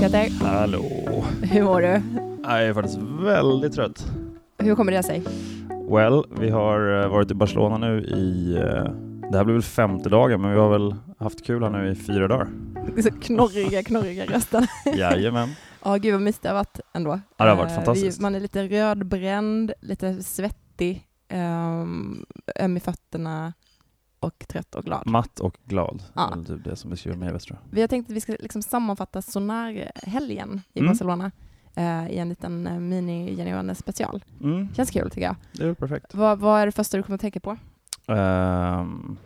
Peter, Hallå. hur mår du? Jag är faktiskt väldigt trött. Hur kommer det sig? Well, vi har eh, varit i Barcelona nu i, eh, det här blir väl femte dagen, men vi har väl haft kul här nu i fyra dagar. Så knorriga, knorriga rösten. Jajamän. Ja, gud vad mysigt det har varit ändå. Ja, det har varit Eh, fantastiskt. Man är lite rödbränd, lite svettig, um, öm i fötterna och trött och glad. Matt och glad. Ja. Det är typ det som beskriver mig bäst tror jag. Vi har tänkt att vi ska liksom sammanfatta Sonar-helgen i Mm. Barcelona eh, i en liten uh, mini-Jenny special. Mm, Känns kul tycker jag. det är väl perfekt. Vad, är det första du kommer att tänka på? Um,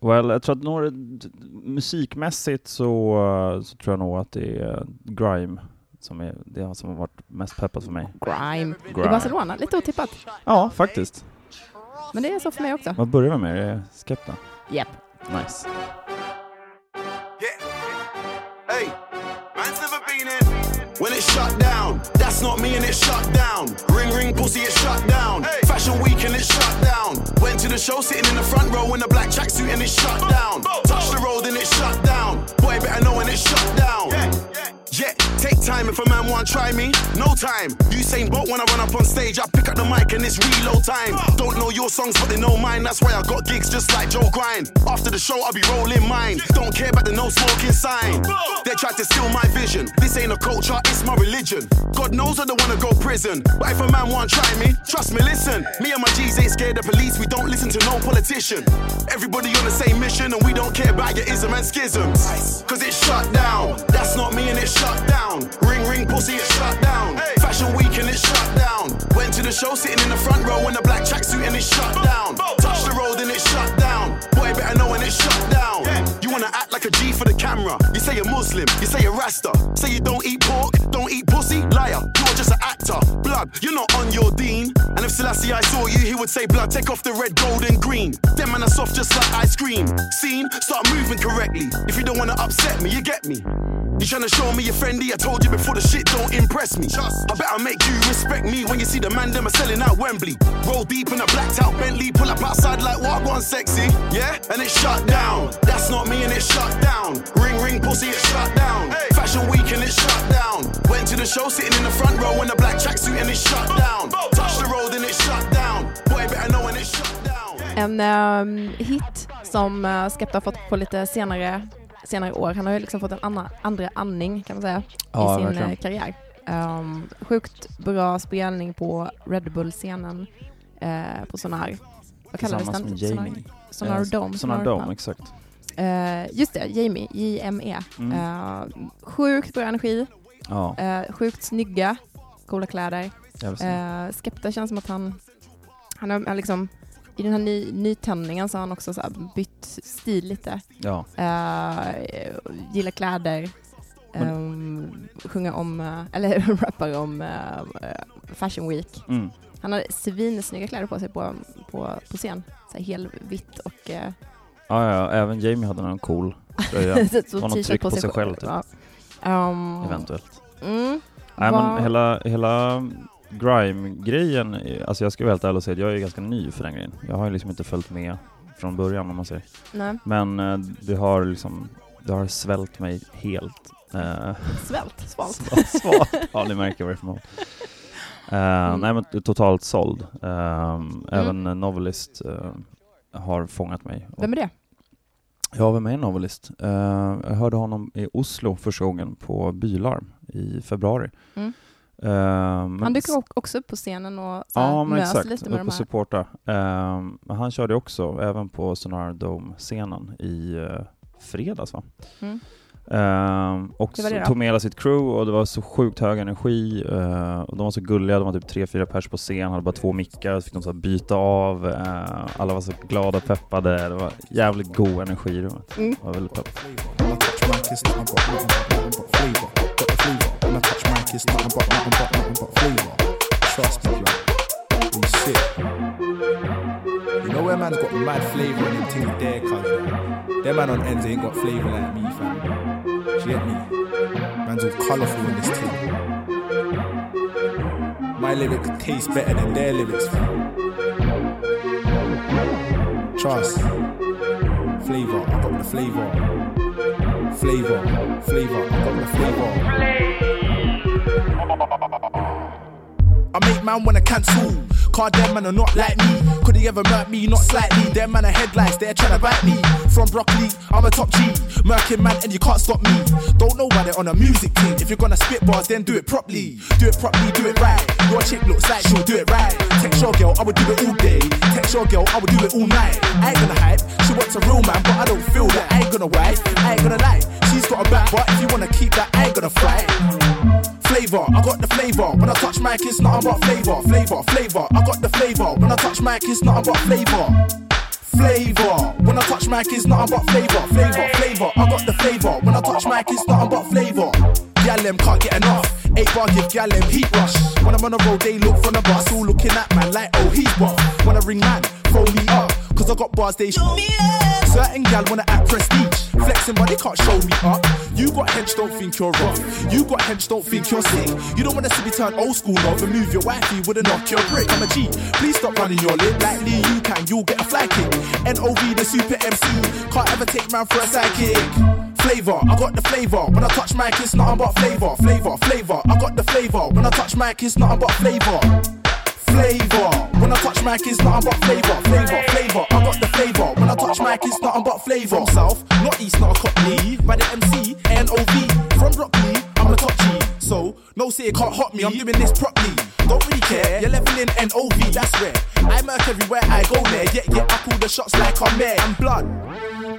well, jag tror att några, musikmässigt så, eh, så tror jag nog att det är grime som är det som har varit mest peppat för mig. Grime. I Grime. Barcelona, lite otippat. Ja, faktiskt. Men det är så för mig också. Vad börjar vi med? Är det Skepta? Japp. Nice. Hey, man's never been in. When it's shut down, that's not me and it's shut down. Ring ring pussy, it's shut down. Fashion week and it's shut down. Went to the show sitting in the front row in a black tracksuit and it's shut down. Touch the road and it's shut down. Boy, better know when it's shut down. Yeah, take time if a man want try me. No time. Usain Bolt when I run up on stage, I pick up the mic and it's reload time. Don't know your songs, but they know mine. That's why I got gigs just like Joe Grind. After the show, I'll be rolling mine. Don't care about the no smoking sign. They tried to steal my vision. This ain't a culture, it's my religion. God knows I don't wanna go prison. But if a man want try me, trust me, listen. Me and my G's ain't scared of police. We don't listen to no politician. Everybody on the same mission, and we don't care about your ism and schisms. Cause it's shut down. That's not me and it's shut down. Ring ring pussy, it's shut down. Fashion week and it's shut down. Went to the show sitting in the front row in a black tracksuit and it's shut down. Touch the road and it's shut down. Boy, better know when it's shut down. You wanna act like a G for the camera. You say you're Muslim, you say you're Rasta. Say you don't eat pork, don't eat pussy. Liar, you're just an Blood, you're not on your dean. And if Selassie I saw you, he would say, Blood, take off the red, gold, and green. Them man are soft just like ice cream. Scene, start moving correctly. If you don't wanna upset me, you get me. You tryna show me you're friendly? I told you before the shit don't impress me. I better make you respect me when you see the man them are selling out Wembley. Roll deep in a blacked out Bentley, pull up outside like what one sexy. Yeah, and it's shut down. That's not me and it's shut down. Ring ring pussy, it's shut down. Fashion week and it's shut down. Went to the show sitting in the front row in a black tracksuit and it's shut down. Touch the road and it's shut down. Boy, better know when it's shut down. En ehm, hit som uh, Skepta har fått på lite senare, senare år. Han har ju liksom fått en anna, andra andning kan man säga Ja, i sin verkligen. eh, karriär. Um, sjukt bra spelning på Red Bull-scenen eh, på Sonar. Vad kallades den? med Sonar, Jamie. Sonar Dome. Sonar Dome, Pub. exakt. Eh, just det, Jamie, J-M-E. Mm. Eh, sjukt bra energi, Ja, eh, sjukt snygga, coola kläder. Eh, Skepta känns som att han, han har liksom, i den här ny, nytändningen så har han också så bytt stil lite. Ja, Uh, gillar kläder, um, sjunga om, eh, eller rappar om eh, Fashion Week. mm. Han har svinsnygga kläder på sig på, på, på scen. Så här helvitt och uh, ja, ja, även Jamie hade någon cool tröja, så Har något tryck på sig själv, typ. Ja. Um, eventuellt. mm, Nej men hela, hela grime-grejen, alltså jag ska vara helt ärlig och säga att jag är ganska ny för den grejen. Jag har ju liksom inte följt med från början om man säger. nej. Men eh, det har liksom, det har svält mig helt. Eh, Svält, svalt. svalt, svalt. ja, ni märker vad det är för mat. Eh, Nej men totalt såld. Eh, Även eh, Novelist eh, har fångat mig. Vem är det? Ja, vem är Novelist? Eh, jag hörde honom i Oslo första gången på Bylarm i februari. Mm. Men Han dyker också upp på scenen och Ja, men exakt. lite med Upp och här. supporta. Eh, han körde också, även på Sonar Dome-scenen i uh, fredags va? Mm. Eh, och så tog med hela sitt crew och det var så sjukt hög energi eh, och de var så gulliga, de var typ tre, fyra pers på scen, hade bara två mickar, så fick de så byta av, eh, alla var så glada och peppade, det var jävligt god energi i rummet. Mm. Det var väldigt pepp. You know where man's got mad flavour and them things there, cuz. Them man on ends ain't got flavour like me, fam. Do you get me? Man's all colourful in this team. My lyrics taste better than their lyrics, fam. Trust. Flavour, I got the flavour. flavor, flavor, I got the flavor. I make man wanna cancel. Car them man are not like me. Could he ever murk me? Not slightly. Them man are headlights, they're trying to bite me. From broccoli, I'm a top G. Murking man, and you can't stop me. Don't know why they're on a music team. If you're gonna spit bars, then do it properly. Do it properly, do it right. Your chick looks like she'll do it right. Text your girl, I would do it all day. Text your girl, I would do it all night. I ain't gonna hype. She wants a real man, but I don't feel that. I ain't gonna wife. I ain't gonna lie. She's got a back, but if you wanna keep that, I ain't gonna fight. Flavor, I got the flavor. When I touch mic, it's nothing but flavor. Flavor, flavor, I got the flavor. When I touch mic, it's nothing but flavor. Flavor, when I touch mic, it's nothing but flavor. Flavor, flavor, I got the flavor. When I touch mic, it's nothing but flavor. Gal them can't get enough. Eight bar give gal them heat rush. When I'm on the road, they look from the bus, all looking at man like, oh he's buff. When I ring man, throw me up, cause I got bars they show me up. Certain gal wanna act prestige, flexing but they can't show me up. You got hench, don't think you're rough. You got hench, don't think you're sick. You don't wanna see me turn old school now, remove your wifey with a knock your brick. I'm a G, please stop running your lip. Like Lee, you can, you'll get a fly kick. NOV, the super MC, can't ever take man for a sidekick. Flavor, I got the flavor. When I touch my kiss, nothing but flavor. Flavor, flavor, I got the flavor. When I touch my kiss, nothing but flavor. Flavor, when I touch mic, it's nothing but flavor. Flavor, flavor, I got the flavor. When I touch mic, it's nothing but flavor. From south, not east, not a cockney. By the MC, NOV. From Broccoli, I'm a G. So, no say it can't hot me, I'm doing this properly. Don't really care, you're leveling NOV, that's rare. I murk everywhere I go there. Yeah, yeah, I call the shots like I'm there. I'm blood.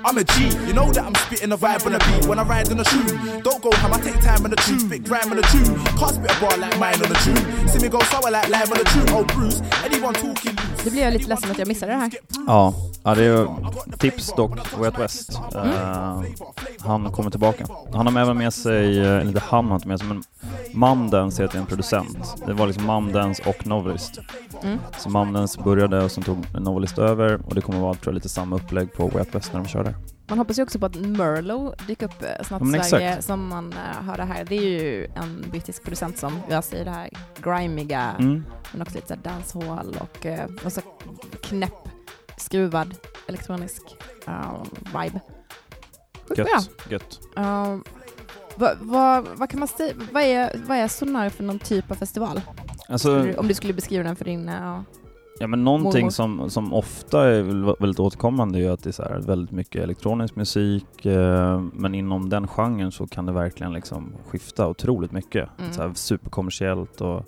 I'm a G, you know that I'm spitting a vibe on a beat when I ride on a tune. Don't go ham, I take time on the tune, spit grime on the tune. Can't spit a bar like mine on the tune. See me go sour like live on the tune. Oh Bruce, anyone talking loose. Det blir jag lite ledsen att jag missade det här. Ja, ja det är ju tips dock, Way Out West. Eh, han kommer tillbaka. Han har även med sig, eh, eller inte han har inte med sig, men Mamdens heter en producent. Det var liksom Mamdens och Novelist. Mm. Så Mamdens började och sen tog Novelist över och det kommer vara tror jag, lite samma upplägg på Way Out West när de kör där. Man hoppas ju också på att Merlo dyker upp eh, snart i Sverige, exakt. som man uh, hörde här. Det är ju en brittisk producent som rör sig i det här grimiga, Mm. men också lite dancehall och, och så knäpp, skruvad elektronisk uh, vibe. Bra. Gött, gött. Uh, vad, vad, vad kan man säga, vad är, vad är Sonar för någon typ av festival? Alltså, Om du skulle beskriva den för din... Uh, Ja men någonting Mormor. som, som ofta är väl väldigt återkommande är ju att det är så här väldigt mycket elektronisk musik eh, men inom den genren så kan det verkligen liksom skifta otroligt mycket. Mm. Så här superkommersiellt och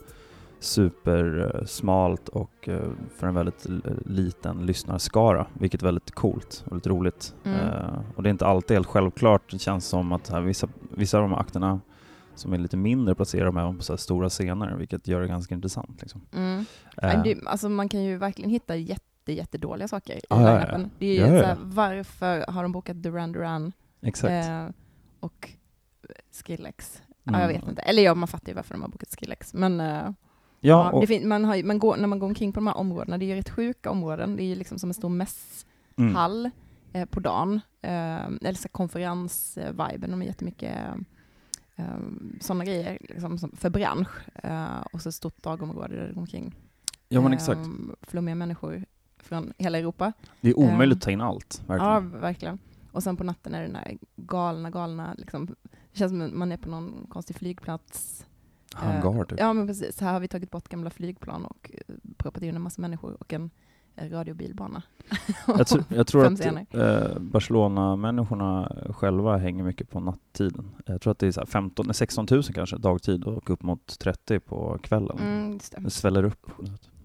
supersmalt och eh, för en väldigt liten lyssnarskara vilket är väldigt coolt och lite roligt. Mm. Eh, och det är inte alltid helt självklart. Det känns som att här, vissa, vissa av de här akterna som är lite mindre placerar de även på så stora scener vilket gör det ganska intressant. Liksom. mm. Eh, Men det, alltså man kan ju verkligen hitta jätte, jättedåliga saker i Ja, ja, ja. Det är ju Ja, såhär, varför har de bokat Duran Duran eh, och Skrillex? Mm. Ja, jag vet inte. Eller ja, man fattar ju varför de har bokat Skrillex. Men eh, Ja, och, man har, man går, när man går omkring på de här områdena, det är ju rätt sjuka områden. Det är ju liksom som en stor mm. mässhall eh, på dagen. Eh, eller så konferens-viben, de har jättemycket eh, sådana grejer liksom, som, för bransch. Eh, och så ett stort dagområde där omkring ja men exakt. flummiga människor från hela Europa. Det är omöjligt ehm, att ta in allt, Ja, verkligen. verkligen. Och sen på natten är det den här galna, galna, liksom, det känns som att man är på någon konstig flygplats. Hangar typ. Ja, men precis. Här har vi tagit bort gamla flygplan och eh, proppat in en massa människor och en radiobilbana. Jag, tr- jag tror att eh, Barcelona-människorna själva hänger mycket på nattiden. Jag tror att det är så här 15, nej, 16 000 kanske dagtid och upp mot 30 på kvällen. Mm, det. Det sväller upp.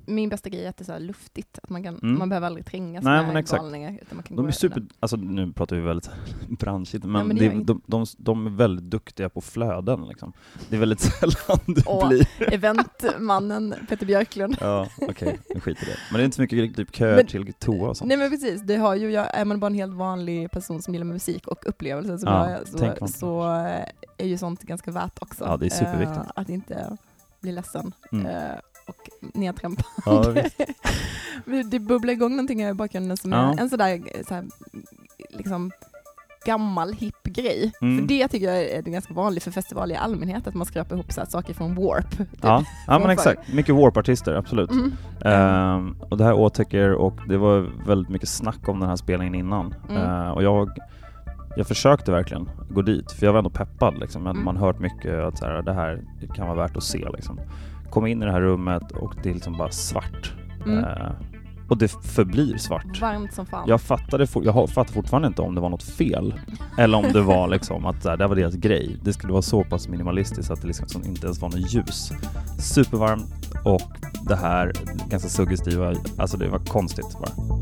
Min bästa grej är att det är så luftigt, att man, kan, Mm. man behöver aldrig trängas Nej, med exakt. galningar. Utan man kan De är super, alltså nu pratar vi väldigt branschigt, men, men det det, de, de, de är väldigt duktiga på flöden liksom. Det är väldigt sällan det Åh. blir... Eventmannen Peter Björklund. Ja, okej, nu skiter det. Men det är inte så mycket typ kö Men- till toa och sånt. Nej men precis, det har ju, jag, är man bara en helt vanlig person som gillar musik och upplevelser som Ja, jag, så, så eh, är ju sånt ganska värt också. Ja, det är superviktigt. Eh, att inte bli ledsen Mm. eh, och nedtrampad. Ja, det bubblar igång någonting i bakgrunden som Ja. är en sådär, såhär, liksom gammal hipp grej. Mm. För det tycker jag är ganska vanligt för festivaler i allmänhet, att man skrapar ihop så här saker från Warp. typ. Ja, ja men exakt. Mycket Warp-artister, absolut. Mm. Ehm, och det här åtäcker och det var väldigt mycket snack om den här spelningen innan. Mm. Ehm, och jag, jag försökte verkligen gå dit, för jag var ändå peppad liksom. Mm. Man har hört mycket att så här, det här kan vara värt att se liksom. Kom in i det här rummet och det är liksom bara svart. Mm. Eh, och det förblir svart. Varmt som fan. Jag fattade, for, jag har- fattar fortfarande inte om det var något fel. Eller om det var liksom att så här, det här var deras grej. Det skulle vara så pass minimalistiskt att det liksom som inte ens var något ljus. Supervarmt och det här ganska suggestiva, alltså det var konstigt bara.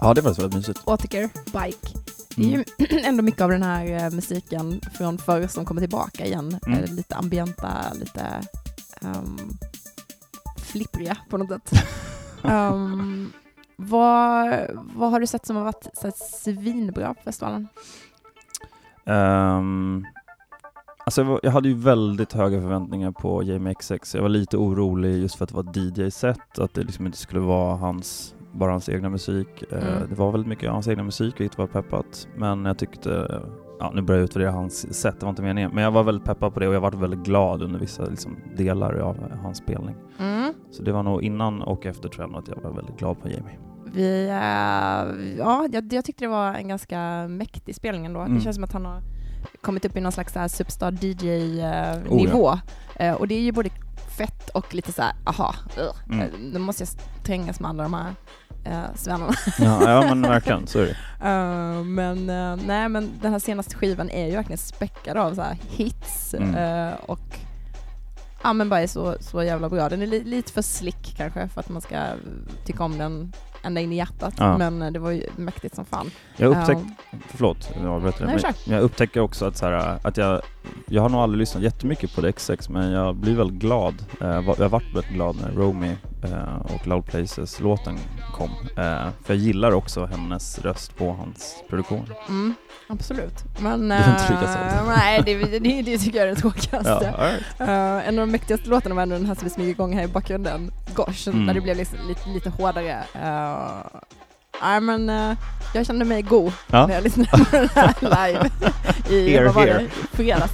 Ja, det var väldigt mysigt. Åtiker, bike. Det är ju Mm. ändå mycket av den här eh, musiken från förr som kommer tillbaka igen. Mm. Eh, Lite ambienta, lite um, flippriga på något sätt. um, vad, vad har du sett som har varit så här, svinbra på festivalen? Ehm, alltså jag, var, jag hade ju väldigt höga förväntningar på Jamie XX. Jag var lite orolig just för att det var DJ-set, att det liksom inte skulle vara hans, bara hans egna musik. Eh, Mm. det var väldigt mycket av hans egna musik, vilket var peppat. Men jag tyckte, ja nu börjar jag utvärdera hans set, det var inte meningen. Men jag var väldigt peppad på det och jag var väldigt glad under vissa liksom, delar av hans spelning. Mm. Så det var nog innan och efter tror jag att jag var väldigt glad på Jamie. Vi, eh, ja, jag, jag tyckte det var en ganska mäktig spelning ändå. Mm. Det känns som att han har kommit upp i någon slags superstar Oh, DJ-nivå. Eh, och det är ju både fett och lite så här, aha, uh, Mm. nu måste jag trängas med alla de här uh, svennarna. Ja, ja men verkligen, så är det. Eh, men eh, nej, men den här senaste skivan är ju verkligen späckad av så här hits Mm. eh, och ja men bara är så, så jävla bra. Den är li- lite för slick kanske för att man ska tycka om den ända in i hjärtat. Ja. Men eh, det var ju mäktigt som fan. Jag upptäckte Eh, Förlåt, jag avbröt dig. Jag upptäcker också att, så här, att jag, jag har nog aldrig lyssnat jättemycket på XX men jag blir väldigt glad. Eh, jag har varit väldigt glad när Romy eh, och Loud Places-låten kom. Eh, för jag gillar också hennes röst på hans produktion. Mm, absolut. Men Det är inte lika sant. nej, det, det, det tycker jag är det Ja, tråkigaste. all right. En av de mäktigaste låtarna var ändå den här som vi smyger igång här i bakgrunden, Gosh, Mm. när det blev liksom lite, lite hårdare. Uh, Nej men eh, jag kände mig god Ja. när jag lyssnade på den här live i, Here, vad var det, i fredags.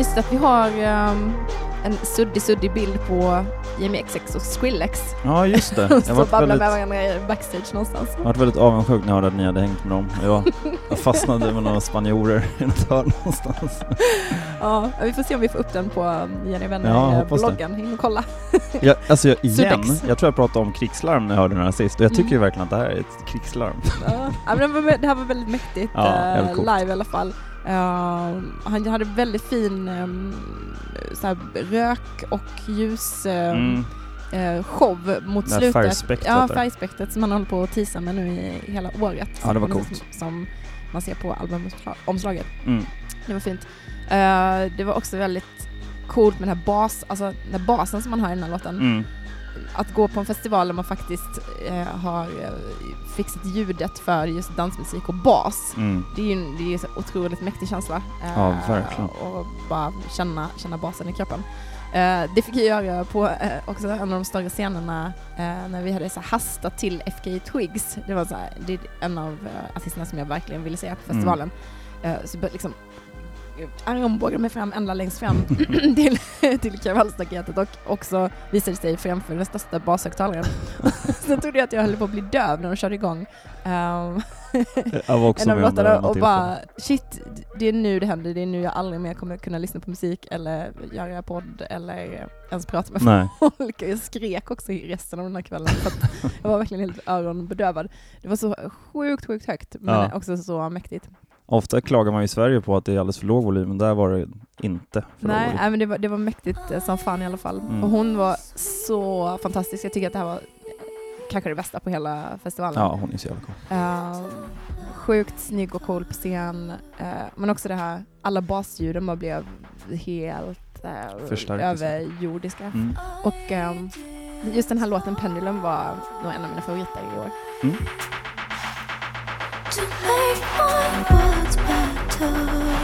Mysigt att vi har ehm, en suddig, suddig bild på Jamie XX och Skrillex. Ja, just det. Jag var babblar väldigt, med varandra i backstage någonstans. jag varit väldigt avundsjuk när jag hörde att ni hade hängt med dem. Jag, jag fastnade med några spanjorer i något hörn någonstans. Ja, vi får se om vi får upp den på um, Jenny Ja, Vänner hoppas det. bloggen. In och kolla. Jag, alltså jag, igen, jag tror jag pratade om krigslarm när jag hörde den här sist och jag tycker Mm. ju verkligen att det här är ett krigslarm. Ja, men det, här var väldigt mäktigt Ja, eh, live i alla fall. Eh, han hade väldigt fin um, såhär, rök och ljus eh, Mm. show mot Det slutet. färgspektrat ja, där. färgspektrat som han håller på att tisa med nu i hela året. Ja, det var Som- coolt. Som man ser på albumomslaget. Mm. Det var fint. Eh, det var också väldigt coolt med den här bas, alltså den här basen som man har i den här låten. Mm. Att gå på en festival där man faktiskt eh, har eh, fixat ljudet för just dansmusik och bas. Mm. Det är ju en, det är en otroligt mäktig känsla. eh, Ja, verkligen. Och bara känna, känna basen i kroppen. Eh, det fick jag göra på eh, också en av de större scenerna eh, när vi hade så hastat till FK Twigs. Det var så här, det är en av eh, artisterna som jag verkligen ville se på festivalen. Eh, så liksom armbågade mig fram ända längst fram till, till kravallstaketet och också visade sig framför den största bashögtalaren. Sen trodde jag att jag höll på att bli döv när de körde igång. Um, Jag var också en av låtarna och bara shit, det är nu det händer, det är nu jag aldrig mer kommer kunna lyssna på musik eller göra podd eller ens prata med Nej. folk. Jag skrek också i resten av den här kvällen för jag var verkligen helt öronbedövad. Det var så sjukt, sjukt högt men Ja. också så mäktigt. Ofta klagar man i Sverige på att det är alldeles för låg volym, men där var det inte för låg Nej, volym. nej men det var, det var mäktigt eh, som fan i alla fall. Mm. Och hon var så fantastisk. Jag tycker att det här var kanske det bästa på hela festivalen. Ja, hon är så jävla cool. Eh, sjukt snygg och cool på scen. Eh, men också det här, alla basljuden bara blev helt uh, överjordiska. Mm. Och ehm, just den här låten Pendulum var nog en av mina favoriter i år. Mm. To make my words better.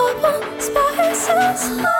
In open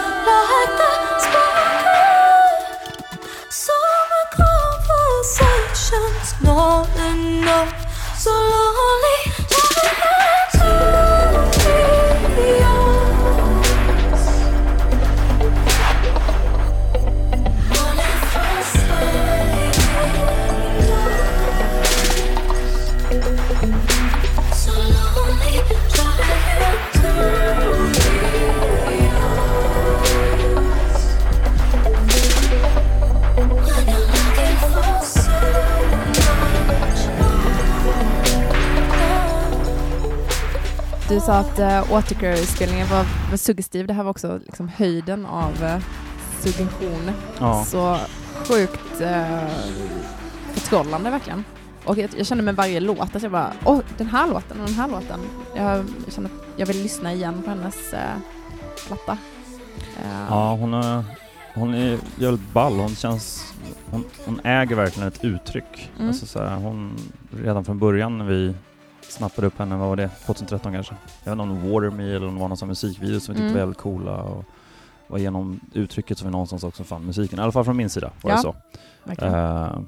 sa att uh, Watercurry-spelningen var, var suggestiv. Det här var också liksom höjden av uh, suggestion. Ja. Så sjukt uh, förtrollande verkligen. Och jag, jag kände med varje låt att jag bara, åh, den här låten och den här låten. Jag, jag kände att jag vill lyssna igen på hennes uh, platta. Eh, Ja, hon är, hon är jävligt ball. Hon känns... Hon, hon äger verkligen ett uttryck. Mm. Alltså så här, hon, redan från början när vi snappade upp henne, vad var det? 2013 kanske? Jag vet inte om det var Me eller om det var någon sån musikvideo som vi tyckte Mm. var jävligt coola. Och var genom uttrycket som vi någonstans också fann musiken. I alla fall från min sida var Ja, det så. Eh,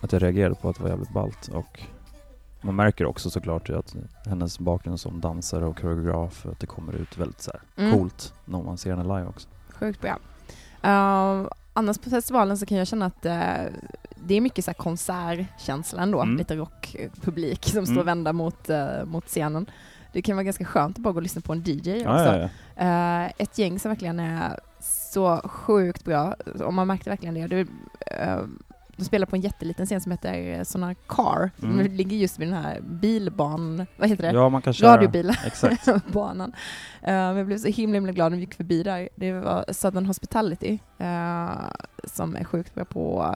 att jag reagerade på att det var jävligt ballt och man märker också såklart att hennes bakgrund som dansare och koreograf, att det kommer ut väldigt så här Mm. coolt när man ser henne live också. Sjukt bra. Uh, annars på festivalen så kan jag känna att eh, det är mycket så här konsertkänsla ändå, Mm. lite rockpublik som står Mm. vända mot, eh, mot scenen. Det kan vara ganska skönt att bara gå och lyssna på en DJ Ja, också. ja, ja. Eh, ett gäng som verkligen är så sjukt bra, och man märkte verkligen det. det eh, de spelar på en jätteliten scen som heter Såna Car, Mm. som ligger just vid den här bilban, vad heter det? ja, man kan köra. Radiobilen. Exakt. banan. Uh, men jag blev så himla, himla glad när vi gick förbi där. Det var Southern Hospitality eh, som är sjukt bra på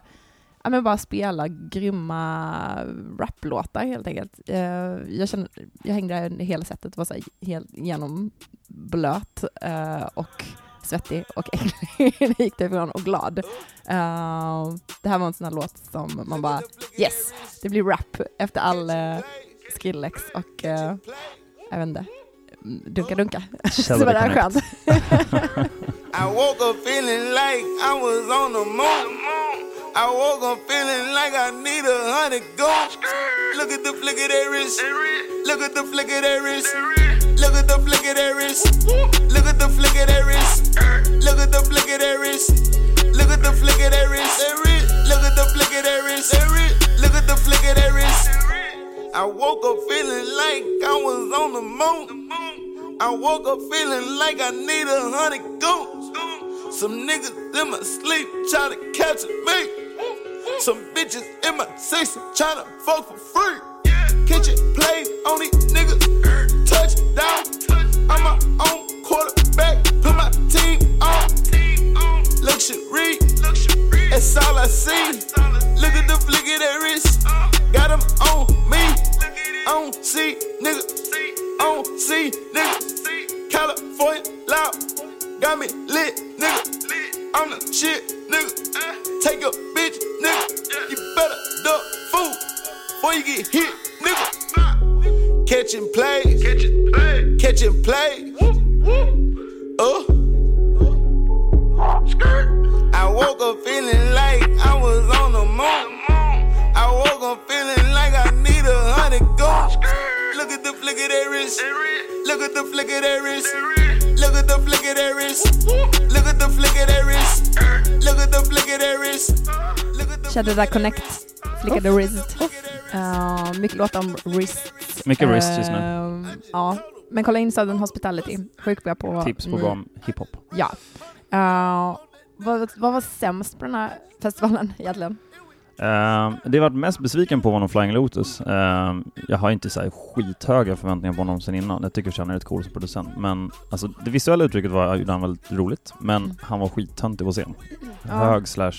ja, men bara spela grymma raplåtar helt enkelt. Eh, jag, kände, jag hängde hela sättet, var så här helt genom blöt eh, och svettig och äcklig när jag gick därifrån och glad. Eh, det här var en sån här låt som man bara yes, det blir rap efter all uh, Skrillex och uh, jag vet inte, dunka dunka. Så var det skönt. I woke up feeling like I was on the moon. I woke up feeling like I need a hundred goons. Look at the flick of that wrist. Look at the flick of that wrist. Look at the flick of that wrist. Look at the flick of that wrist. Look at the flick of that wrist. Look at the flick of that wrist. Look at the flick of that wrist. Look at the flick of that wrist. I woke up feeling like I was on the moon. I woke up feeling like I need a hundred goons. Some niggas in my sleep try to catch me. Some bitches in my sex try to fuck for free. Kitchen plays on these niggas. Touchdown. I'm my own quarterback. Put my team on. Luxury. That's all I see. Look at the flick of that wrist. Got 'em on me. On C, nigga. On C, nigga. California loud. Got me lit, nigga. I'm the shit, nigga. Take a bitch, before you get hit, nigga. Catching plays. Catching plays. Uh. I woke up feeling like I was on the moon. I woke up feeling like I need a hundred goons. Look at the flick of that wrist. Look at the flick of that wrist. Look at the flick of that wrist. Look at the flick of that wrist. Look at the flick of that wrist. Look at the Körde där Connect, flickade wrist. Uh, mycket låtar om wrist. Mycket wrist just nu. Ehm, ja, men kolla in Southern Hospitality. Sjukt bra på... Tips på bra hiphop. Ja. Uh, vad, vad var sämst på den här festivalen egentligen? Ehm, det jag varit mest besviken på var nog Flying Lotus. Ehm, jag har inte så här skithöga förväntningar på honom sen innan. Jag tycker att han är rätt cool som producent. Men alltså, det visuella uttrycket var gjorde han väldigt roligt. Men Mm. han var skittöntig på scen. Ja. Hög slash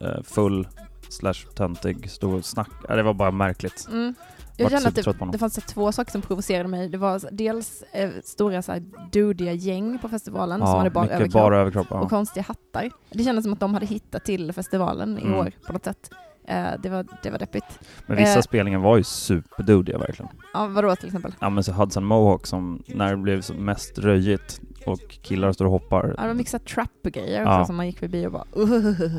eh, full slash töntig, stod och snack. Ja, det var bara märkligt. Mm. Jag kände att det, det fanns så två saker som provocerade mig. Det var dels eh, stora så här, dudiga gäng på festivalen som Ja, hade bara överkropp bara överkropp. och Ja. konstiga hattar. Det kändes som att de hade hittat till festivalen i Mm. år på något sätt. Eh, det, var, det var deppigt. Men vissa Eh. spelningar var ju superdodiga verkligen. Ja, vadå till exempel? Ja men så Hudson Mohawk som, när det blev som mest röjigt och killar står och hoppar. Ja, de mixade trap-grejer Ja. som man gick förbi och bara uh,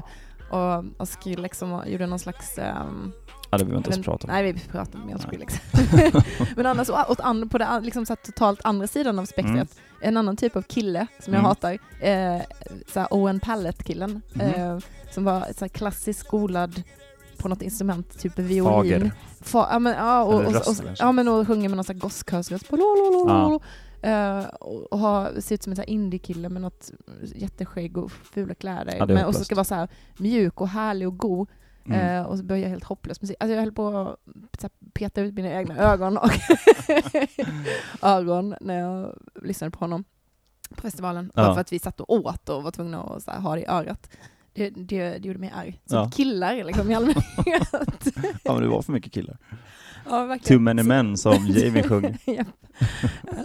och, och Skrillex som var- gjorde någon slags ehm, Ja det behöver vi inte ens prata om. Nej, vi pratar mer om. Skrillex. Men annars, åt and, på det an- liksom så här totalt andra sidan av spektrat, Mm. en annan typ av kille som jag Mm. hatar, eh, så här Owen Pallet-killen, Mhm. eh, som var så här klassiskt skolad på något instrument, typ violin. Fager. Fa, ja, men, ja, och, och, och, ja, men och sjunger med någon gosskörsröst. Ja. Uh, och och ha, ser ut som en indie-kille med något jätteskägg och fula kläder. Ja, men, och så ska vara så här mjuk och härlig och god. Mm. Eh, och så började jag helt hopplös musik. Alltså jag höll på att här, peta ut mina egna ögon och ögon när jag lyssnade på honom på festivalen. Ja. Bara för att vi satt och åt och var tvungna att så här, ha det i örat. Det, det, det gjorde mig arg. Så Ja. killar liksom i allmänhet. Ja men det var för mycket killar. ja. Too many men som Jamie sjunger. Japp.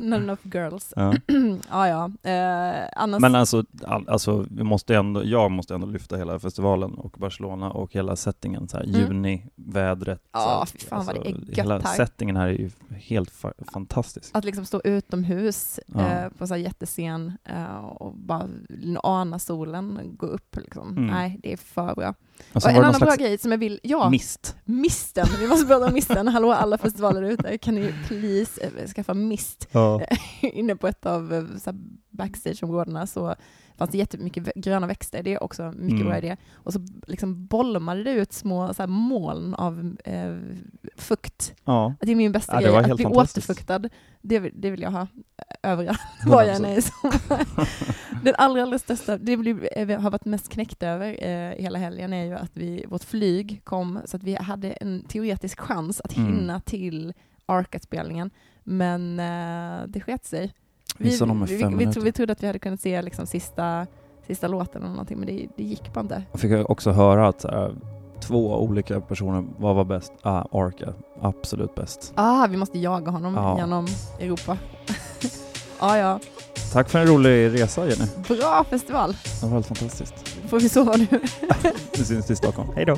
Not enough girls. Ja. ja, ja. Eh, annars... Men alltså, all, alltså vi måste ändå, jag måste ändå lyfta hela festivalen och Barcelona och hela settingen, så här, Mm. juni, vädret. Ja, så fy fan vad det är gött Hela här. settingen här är ju helt fa- fantastisk. Att liksom stå utomhus Ja. eh, på så här jättescen eh, och bara ana solen gå upp. Liksom. Mm. Nej, det är för bra. Och Och en annan bra grej som jag vill, ja, mist. misten. Vi måste prata om misten. Hallå alla festivaler ute, kan ni please eh, skaffa mist? Ja. Inne på ett av eh, så här backstageområdena så fanns det jättemycket gröna växter, det är också mycket Mm. bra idé. Och så liksom bolmade det ut små så här moln av eh, fukt. ja. Det är min bästa Ja, grej, att bli återfuktad. Det det vill jag ha överallt, var jag än är i sommar. Den allra, allra största, det blir, eh, vi har varit mest knäckt över eh, hela helgen är ju att vi, vårt flyg kom så att vi hade en teoretisk chans att Mm. hinna till Arca-spelningen, men eh, det sket sig. Vi, vi, vi, vi, tro, vi trodde att vi hade kunnat se liksom sista, sista låten eller någonting, men det, det gick bara inte. Jag fick också höra att här, två olika personer, vad var bäst? Ah, Arca, absolut bäst. Ah, vi måste jaga honom Ja. genom Europa. ah, ja, Tack för en rolig resa Jenny. bra festival. Det var helt fantastiskt. Får vi sova nu? Vi syns i Stockholm. Hej då!